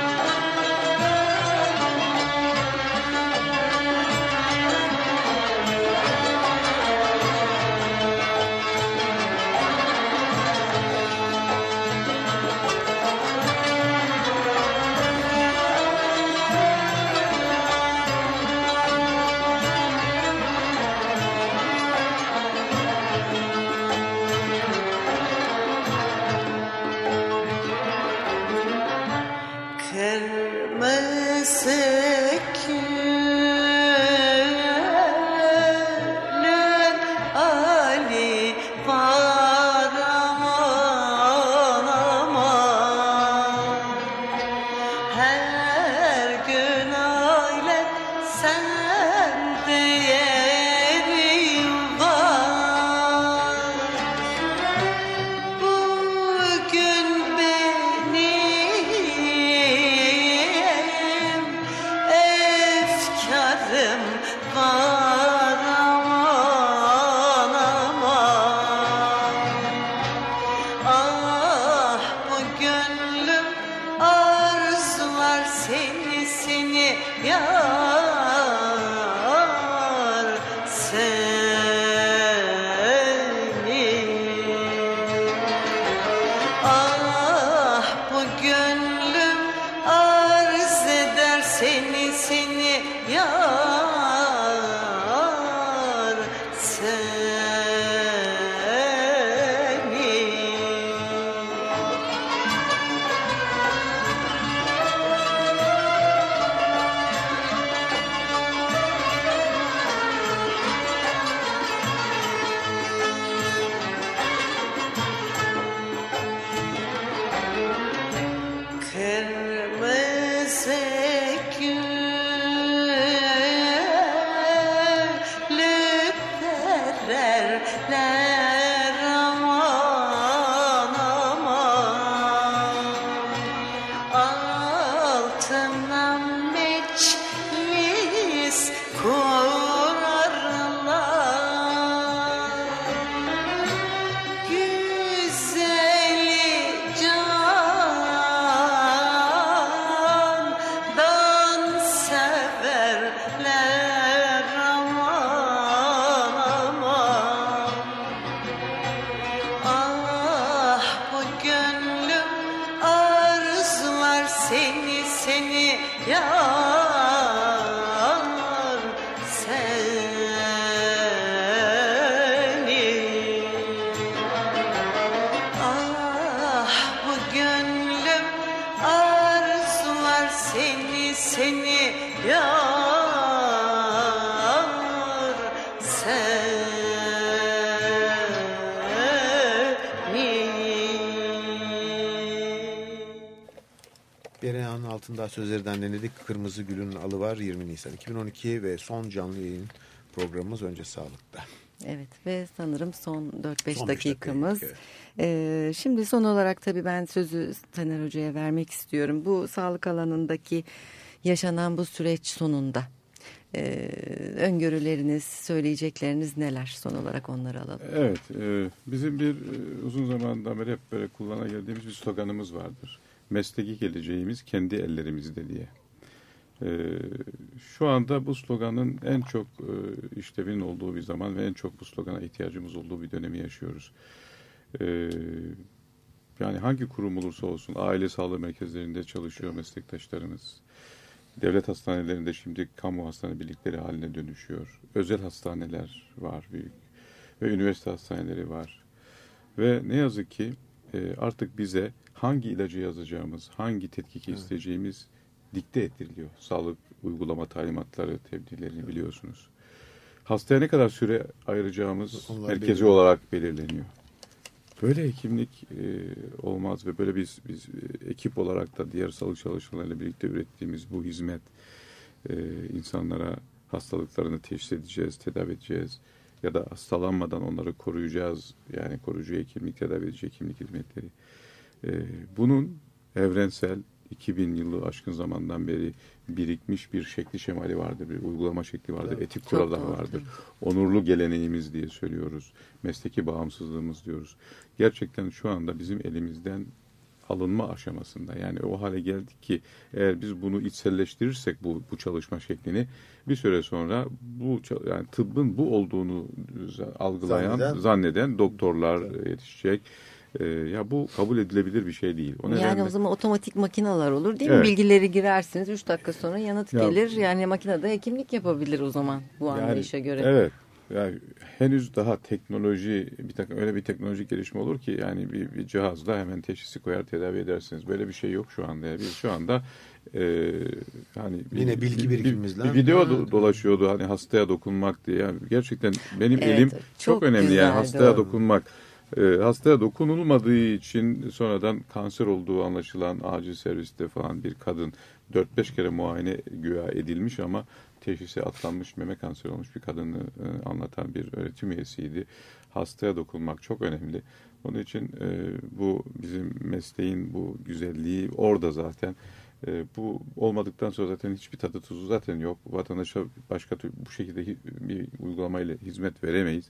seni yar seni Bereyanın altında sözlerden dinledik. Kırmızı Gül'ün alı var 20 Nisan 2012 ve son canlı yayın programımız Önce Sağlık'ta. Evet ve sanırım son 4-5 Son dakikamız. dakika, Ee, şimdi son olarak tabii ben sözü Taner Hoca'ya vermek istiyorum. Bu sağlık alanındaki yaşanan bu süreç sonunda e, öngörüleriniz, söyleyecekleriniz neler? Son olarak onları alalım. Evet, e, bizim bir e, uzun zamandan beri hep böyle kullana geldiğimiz bir sloganımız vardır. Mesleki geleceğimiz kendi ellerimizde diye. E, şu anda bu sloganın en çok e, işlevinin olduğu bir zaman ve en çok bu slogana ihtiyacımız olduğu bir dönemi yaşıyoruz. E, yani hangi kurum olursa olsun aile sağlığı merkezlerinde çalışıyor meslektaşlarımız. Devlet hastanelerinde şimdi kamu hastane birlikleri haline dönüşüyor. Özel hastaneler var büyük ve üniversite hastaneleri var. Ve ne yazık ki e, artık bize hangi ilacı yazacağımız, hangi tetkiki isteyeceğimiz dikte ediliyor. Sağlık uygulama talimatları, tebliğlerini biliyorsunuz. Hastaya ne kadar süre ayıracağımız Onlar merkezi belirleniyor. olarak belirleniyor. Böyle hekimlik e, olmaz ve böyle biz biz e, ekip olarak da diğer sağlık çalışanlarıyla birlikte ürettiğimiz bu hizmet e, insanlara hastalıklarını teşhis edeceğiz, tedavi edeceğiz ya da hastalanmadan onları koruyacağız. Yani koruyucu hekimlik, tedavi edici hekimlik hizmetleri. E, bunun evrensel 2000 yılı aşkın zamandan beri birikmiş bir şekli şemali vardır, bir uygulama şekli vardır, etik kurallar doğru, vardır. Onurlu geleneğimiz diye söylüyoruz. Mesleki bağımsızlığımız diyoruz. Gerçekten şu anda bizim elimizden alınma aşamasında. Yani o hale geldik ki eğer biz bunu içselleştirirsek bu bu çalışma şeklini bir süre sonra bu yani tıbbın bu olduğunu algılayan Zanneden- zanneden, doktorlar yetişecek. Ee, ya bu kabul edilebilir bir şey değil. O Yani nedenle- o zaman otomatik makineler olur değil Evet. mi? Bilgileri girersiniz 3 dakika sonra yanıt Ya- gelir. Yani makinede hekimlik yapabilir o zaman bu Yani, anlayışa göre. Evet. Yani henüz daha teknoloji bir takım öyle bir teknolojik gelişme olur ki yani bir, bir cihazla hemen teşhisi koyar tedavi edersiniz. Böyle bir şey yok şu anda. Yani biz şu anda e, hani bir- Yine bilgi bir- birikimimizle. bir, video do- Evet. dolaşıyordu hani hastaya dokunmak diye. Yani gerçekten benim Evet, elim çok, çok önemli güzeldi yani hastaya dokunmak. E, hastaya dokunulmadığı için sonradan kanser olduğu anlaşılan acil serviste falan bir kadın 4-5 kere muayene güya edilmiş ama teşhisi atlanmış meme kanseri olmuş bir kadını e, anlatan bir öğretim üyesiydi. Hastaya dokunmak çok önemli. Onun için e, bu bizim mesleğin bu güzelliği orada zaten. E, bu olmadıktan sonra zaten hiçbir tadı tuzu zaten yok. Vatandaşa başka bu şekilde bir uygulamayla hizmet veremeyiz.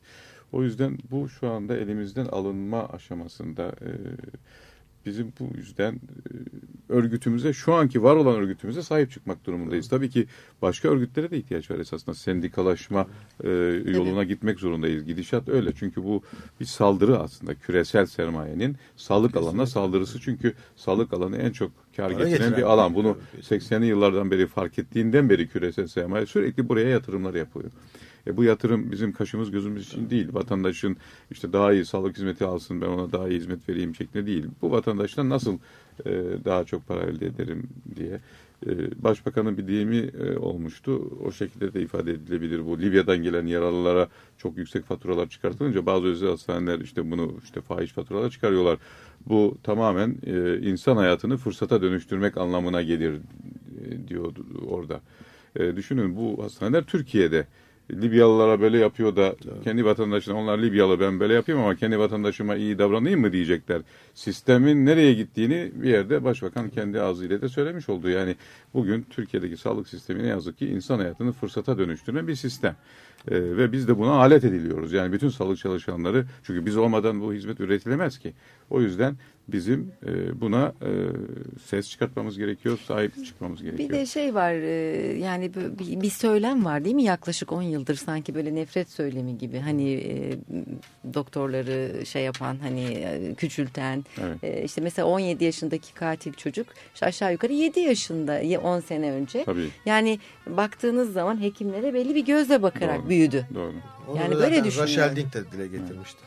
O yüzden bu şu anda elimizden alınma aşamasında. E, bizim bu yüzden e, örgütümüze şu anki var olan örgütümüze sahip çıkmak durumundayız. Tabii ki başka örgütlere de ihtiyaç var esasında. Sendikalaşma e, yoluna gitmek zorundayız. Gidişat öyle. Çünkü bu bir saldırı aslında. Küresel sermayenin sağlık alanına saldırısı. Çünkü sağlık alanı en çok kar getiren getiren bir alan. Bunu bir- 80'li yıllardan beri fark ettiğinden beri küresel sermaye sürekli buraya yatırımlar yapılıyor. E bu yatırım bizim kaşımız gözümüz için değil. Vatandaşın işte daha iyi sağlık hizmeti alsın ben ona daha iyi hizmet vereyim şeklinde değil. Bu vatandaştan nasıl e, daha çok para elde ederim diye. E, Başbakanın bir deyimi e, olmuştu. O şekilde de ifade edilebilir. Bu Libya'dan gelen yaralılara çok yüksek faturalar çıkartılınca bazı özel hastaneler işte bunu işte fahiş faturalar çıkarıyorlar. Bu tamamen e, insan hayatını fırsata dönüştürmek anlamına gelir e, diyordu orada. Düşünün bu hastaneler Türkiye'de. Libyalılara böyle yapıyor da kendi vatandaşına onlar Libyalı ben böyle yapayım ama kendi vatandaşıma iyi davranayım mı diyecekler. Sistemin nereye gittiğini bir yerde başbakan kendi ağzıyla da söylemiş oldu. Yani bugün Türkiye'deki sağlık sistemi ne yazık ki insan hayatını fırsata dönüştürme bir sistem. Ee, ve biz de buna alet ediliyoruz. Yani bütün sağlık çalışanları çünkü biz olmadan bu hizmet üretilemez ki. O yüzden bizim e, buna e, ses çıkartmamız gerekiyor, sahip çıkmamız gerekiyor. Bir de şey var e, yani bir, bir söylem var değil mi yaklaşık 10 yıldır sanki böyle nefret söylemi gibi hani e, doktorları şey yapan hani e, küçülten Evet. e, işte mesela 17 yaşındaki katil çocuk işte aşağı yukarı 7 yaşında 10 sene önce Tabii. yani baktığınız zaman hekimlere belli bir gözle bakarak Doğru. büyüdü. Doğru. Onu Yani böyle düşünüyorum. Rachel Dink de dile getirmişti.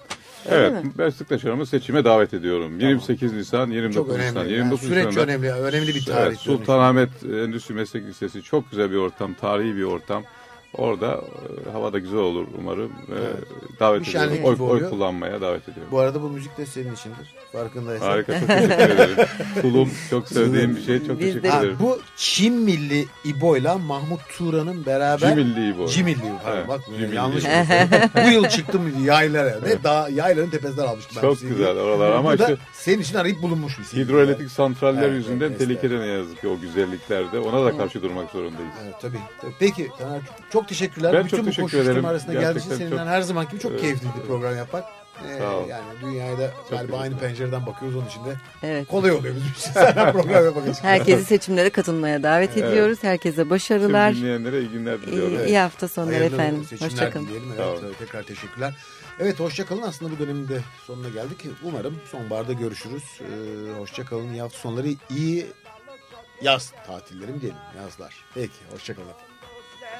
Öyle Evet, mi? meslektaşlarımı seçime davet ediyorum. 28 Nisan, 29 Çok önemli. Nisan, Yani 29 süreç Nisan'da- önemli. Önemli bir tarih. Evet, Sultanahmet Endüstri Meslek Lisesi çok güzel bir ortam, tarihi bir ortam. Orada e, hava da güzel olur umarım. E, davet Bir ediyorum. Oy, oy kullanmaya davet ediyorum. Bu arada bu müzik de senin içindir. Farkındaysan. Harika, çok teşekkür ederim. Tulum çok sevdiğim bir şey. Çok Biz teşekkür de- ederim. bu Çin Milli İbo'yla Mahmut Turan'ın beraber Cimilli bu. Cimilli pardon Evet, bak Cimilli yanlış İbo. Bu yıl çıktım yaylara. Ne dağ, yayların tepesinden almıştım. ben Çok CD'yi. güzel oralar ama Bu da işte senin için arayıp bulunmuş bir CD. hidroelektrik santraller Evet, yüzünden evet, tehlikede ne yazık ki o güzelliklerde. Ona da karşı durmak zorundayız. Evet tabii. tabii. Peki Taner çok, çok teşekkürler. Ben Bütün çok bu teşekkür koşuşturma ederim. arasında geldiğin için seninle çok- her zaman gibi çok Evet, keyifli bir evet. program yapmak. Ee, Sağ ol. Yani dünyayı da galiba aynı pencereden bakıyoruz onun için de Evet. kolay oluyor bizim için. Senden program yapmak için. Herkesi seçimlere katılmaya davet ediyoruz. Herkese Tüm başarılar. dinleyenlere iyi günler diliyorum. İyi, iyi hafta sonları Hayırlı efendim. Hoşçakalın. dileyelim. Sağ Evet, olun. tekrar teşekkürler. Evet hoşçakalın. Aslında bu dönemin de sonuna geldik. Umarım sonbaharda görüşürüz. Ee, hoşçakalın. İyi hafta sonları. iyi yaz tatilleri mi diyelim? Yazlar. Peki hoşçakalın.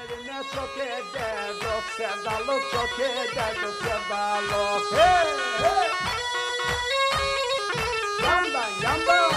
Gözlerine çok eder Yok sevdalık çok eder Yok sevdalık. Hey hey. Yandan yandan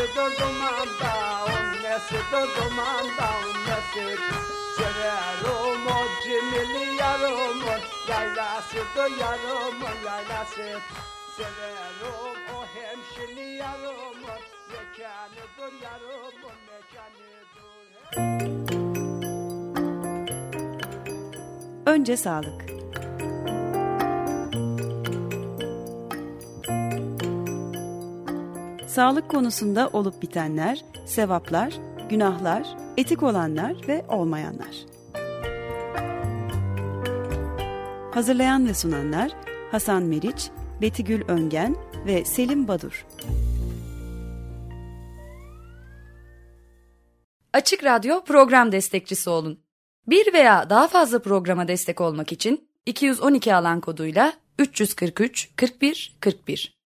onay nasıl durdun anda On nasıl durdun anda On nasıl Severim o cimili yarımın Yaylasıdır yarımın yaylası Severim o hemşini yarımın Mekanıdır yarımın mekanıdır Önce sağlık. Sağlık konusunda olup bitenler, sevaplar, günahlar, etik olanlar ve olmayanlar. Hazırlayan ve sunanlar Hasan Meriç, Betigül Öngen ve Selim Badur. Açık Radyo program destekçisi olun. Bir veya daha fazla programa destek olmak için 212 alan koduyla 343 41 41